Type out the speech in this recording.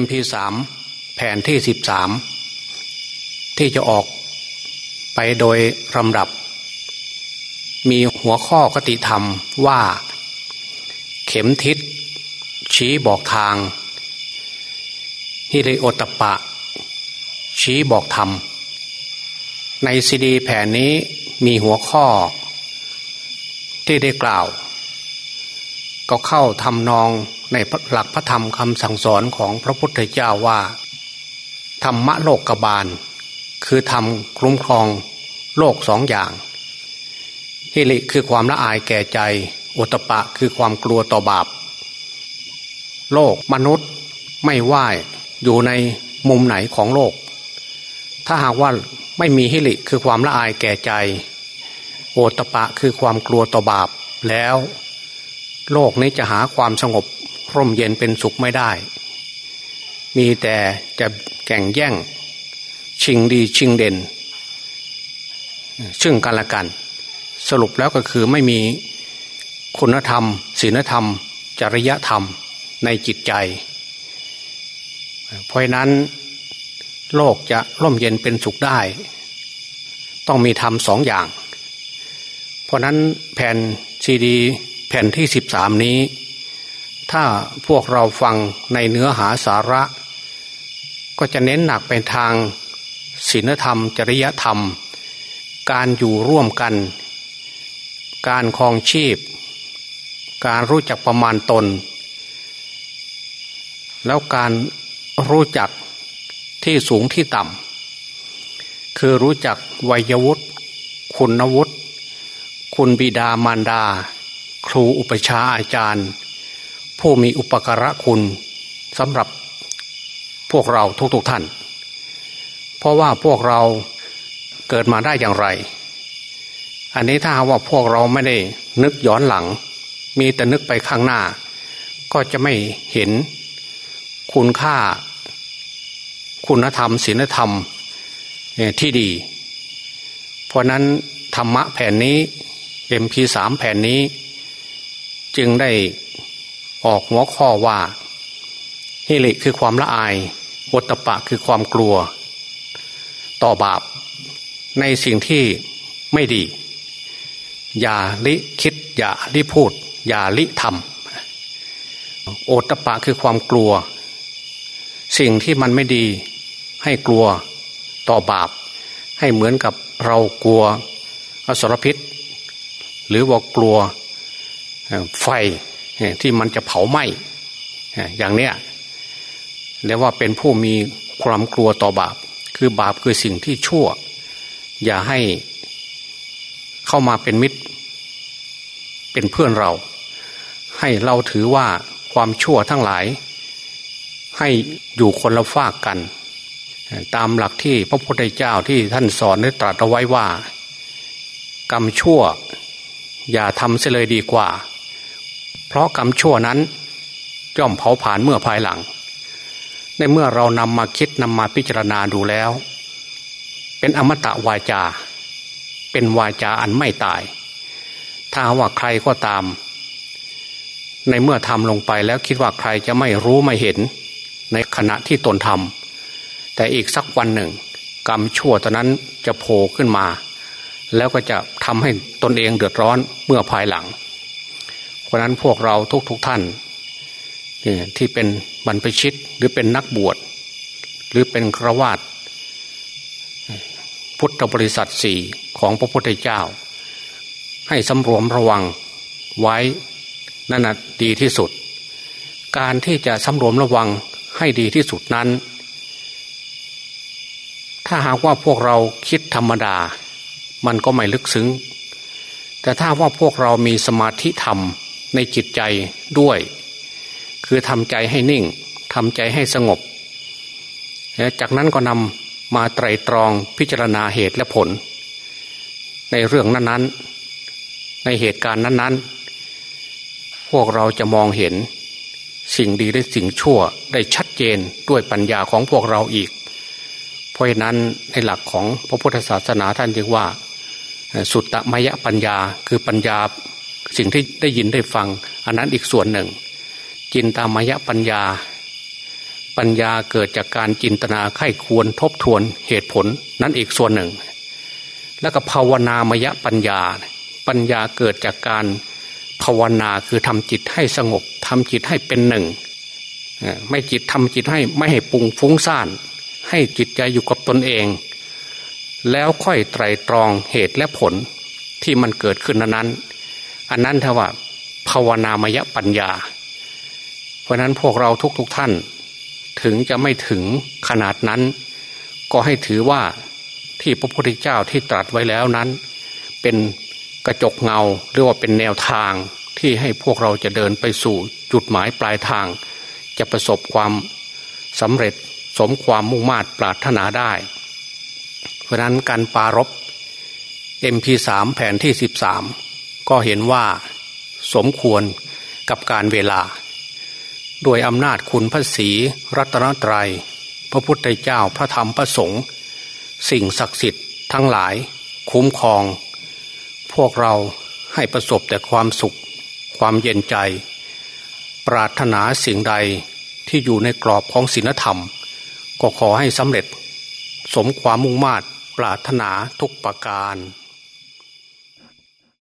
MP3 แผ่นที่สิบสามที่จะออกไปโดยลำดับ มีหัวข้อกติธรรมว่า เข็มทิศ ชี้บอกทาง ฮิริโอตปะ ชี้บอกธรรม ในซีดีแผ่นนี้มีหัวข้อ ที่ได้กล่าว ก็เข้าทำนอง ในหลักพระธรรมคำสั่งสอนของพระพุทธเจ้าว่า ธรรมะโลกกบาล คือธรรมคุ้มครองโลกสองอย่างฮิริคือความละอายแก่ใจอุตปะคือความกลัวต่อบาป โลกมนุษย์ไม่ไหวอยู่ในมุมไหนของโลก ถ้าหากว่าไม่มีฮิริคือความละอายแก่ใจโอตปะคือความกลัวต่อบาป แล้ว โลกนี้จะหาความสงบ ร่มเย็นเป็นสุขไม่ได้ มีแต่จะแข่งแย่ง ชิงดีชิงเด่น ซึ่งกันและกัน สรุปแล้วก็คือไม่มีคุณธรรมศีลธรรม จริยธรรมในจิตใจ เพราะนั้น โลกจะร่มเย็นเป็นสุขได้ ต้องมีธรรมสองอย่าง เพราะนั้นแผ่นซีดี แผ่นที่สิบสามนี้ ถ้าพวกเราฟังในเนื้อหาสาระ ก็จะเน้นหนักไปทางศีลธรรม จริยธรรม การอยู่ร่วมกัน การคลองชีพ การรู้จักประมาณตน แล้วการรู้จักที่สูงที่ต่ำคือรู้จักวัยวุฒิคุณวุฒิคุณบิดามารดา ครูอุปชาอาจารย์ ผู้มีอุปการะคุณสำหรับพวกเราทุกๆทท่าน เพราะว่าพวกเราเกิดมาได้อย่างไร อันนี้ถ้าว่าพวกเราไม่ได้นึกย้อนหลัง มีแต่นึกไปข้างหน้า ก็จะไม่เห็นคุณค่า คุณธรรมศีลธรรมที่ดี เพราะนั้นธรรมะแผ่นนี้ MP3 แผ่นนี้ จึงได้ ออกหัวข้อว่าฮิริคือความละอายวัตปะคือความกลัว ต่อบาปในสิ่งที่ไม่ดี อย่าลิคิด อย่าลิพูด อย่าลิทำโอตปะคือความกลัว สิ่งที่มันไม่ดีให้กลัวต่อบาป ให้เหมือนกับเรากลัวอสรพิษ หรือว่ากลัวไฟ ที่มันจะเผาไหม้อย่างเนี้ยเรียกว่าเป็นผู้มีความกลัวต่อบาป คือบาปคือสิ่งที่ชั่ว อย่าให้เข้ามาเป็นมิตร เป็นเพื่อนเรา ให้เราถือว่าความชั่วทั้งหลาย ให้อยู่คนละฝากกัน ตามหลักที่พระพุทธเจ้าที่ท่านสอนได้ตรัสเอาไว้ว่า กรรมชั่ว อย่าทำเสียเลยดีกว่า เพราะกรรมชั่วนั้นย่อมเผาผ่านเมื่อภายหลัง ในเมื่อเรานำมาคิดนำมาพิจารณาดูแล้ว เป็นอมตะวาจา เป็นวาจาอันไม่ตาย ถ้าว่าใครก็ตาม ในเมื่อทำลงไปแล้วคิดว่าใครจะไม่รู้ไม่เห็น ในขณะที่ตนทำแต่อีกสักวันหนึ่ง กรรมชั่วตอนนั้นจะโผล่ขึ้นมา แล้วก็จะทำให้ตนเองเดือดร้อนเมื่อภายหลัง เพราะนั้นพวกเราทุกๆทท่านที่เป็นบรรพชิตหรือเป็นนักบวช หรือเป็นครวาตพุทธบริษัทสี่ของพระพุทธเจ้า ให้สำรวมระวังไว้นั่นดีที่สุด การที่จะสำรวมระวังให้ดีที่สุดนั้น ถ้าหากว่าพวกเราคิดธรรมดา มันก็ไม่ลึกซึ้ง แต่ถ้าว่าพวกเรามีสมาธิธรรม ในจิตใจด้วย คือทำใจให้นิ่งทำใจให้สงบ จากนั้นก็นำมาไตรตรองพิจารณาเหตุและผล ในเรื่องนั้นๆ ในเหตุการณ์นั้นๆ พวกเราจะมองเห็นสิ่งดีและสิ่งชั่วได้ชัดเจนด้วยปัญญาของพวกเราอีก เพราะนั้นในหลักของพระพุทธศาสนาท่านเรียกว่า สุตตมยปัญญาคือปัญญา สิ่งที่ได้ยินได้ฟัง อันนั้นอีกส่วนหนึ่ง จินตามายปัญญา ปัญญาเกิดจากการจินตนาไข้ควรทบทวนเหตุผลนั้นอีกส่วนหนึ่ง แล้วก็ภาวนามยะปัญญา ปัญญาเกิดจากการภาวนาคือทำจิตให้สงบทำจิตให้เป็นหนึ่งไม่จิตทำจิตให้ไม่ให้ปุงฟุ้งซ่าน ให้จิตใจอยู่กับตนเอง แล้วค่อยไตรตรองเหตุและผลที่มันเกิดขึ้นนั้น อันนั้นถ้าว่าภาวนามยปัญญา เพราะนั้นพวกเราทุกๆทท่าน ถึงจะไม่ถึงขนาดนั้น ก็ให้ถือว่าที่พระพุทธเจ้าที่ตรัสไว้แล้วนั้น เป็นกระจกเงาหรือว่าเป็นแนวทางที่ให้พวกเราจะเดินไปสู่จุดหมายปลายทาง จะประสบความสำเร็จสมความมุ่งมา่ปรารถนาได้ เพราะนั้นการปารบ MP3 แผ่นที่ 13 ก็เห็นว่าสมควรกับการเวลา โดยอำนาจคุณพระศีรัตนตรยัย พระพุทธเจ้าพระธรรมพระสงฆ์สิ่งศักดิ์สิทธิ์ทั้งหลายคุ้มครอง พวกเราให้ประสบแต่ความสุข ความเย็นใจ ปรารถนาสิ่งใดที่อยู่ในกรอบของศีลธรรม ก็ขอให้สำเร็จ สมความมุ่งมา่ปรารถนาทุกประการ